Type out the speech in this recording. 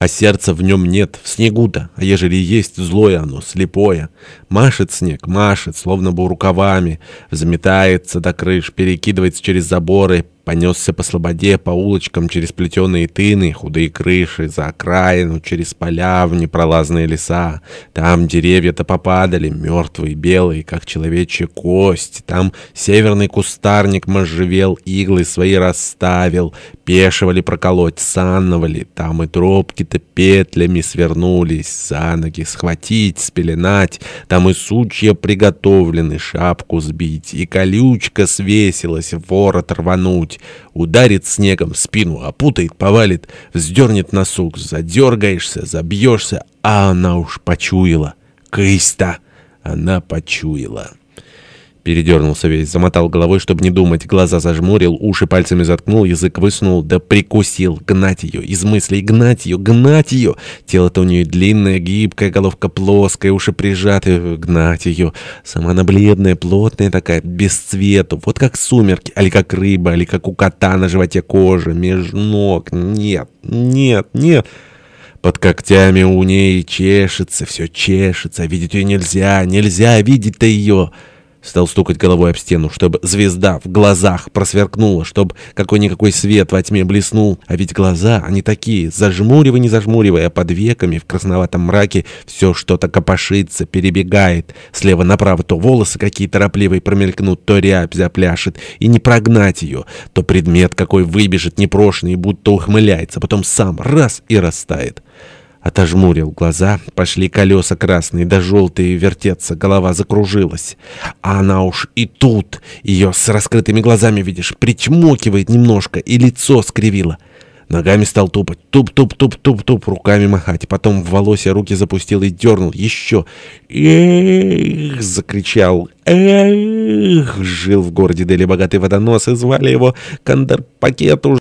А сердца в нем нет, в снегу-то, а ежели есть, злое оно, слепое. Машет снег, машет, словно бы рукавами, взметается до крыш, перекидывается через заборы, Понесся по слободе, по улочкам, через плетеные тыны, худые крыши, за окраину, через поля, в непролазные леса. Там деревья-то попадали, мертвые, белые, как человечья кость. Там северный кустарник можжевел, иглы свои расставил, пешивали проколоть, сановали. Там и тропки-то петлями свернулись, за ноги схватить, спеленать. Там и сучья приготовлены, шапку сбить, и колючка свесилась, ворот рвануть путь, ударит снегом в спину, опутает, повалит, вздернет носок, задергаешься, забьешься, а она уж почуяла. Кысь-то! Она почуяла. Передернулся весь, замотал головой, чтобы не думать, глаза зажмурил, уши пальцами заткнул, язык высунул, да прикусил. Гнать ее, из мыслей гнать ее, гнать ее. Тело-то у нее длинное, гибкое, головка плоская, уши прижаты, гнать ее. Сама она бледная, плотная такая, без цвету, вот как сумерки, али как рыба, али как у кота на животе кожа, меж ног. Нет, нет, нет. Под когтями у ней чешется, все чешется, видеть ее нельзя, нельзя видеть-то ее. Стал стукать головой об стену, чтобы звезда в глазах просверкнула, чтобы какой-никакой свет во тьме блеснул. А ведь глаза, они такие, зажмуривай, не зажмуривай, а под веками в красноватом мраке все что-то копошится, перебегает. Слева направо то волосы какие торопливые промелькнут, то рябь запляшет. И не прогнать ее, то предмет какой выбежит непрошенный, будто ухмыляется, потом сам раз и растает. Отожмурил глаза, пошли колеса красные да желтые вертеться, голова закружилась. А она уж и тут, ее с раскрытыми глазами, видишь, причмокивает немножко и лицо скривило. Ногами стал тупать, туп-туп-туп-туп-туп, руками махать. Потом в волосе руки запустил и дернул. Еще. «Эх!» — закричал. «Эх!» Жил в городе Дели богатый водонос, и звали его Кандарпакету.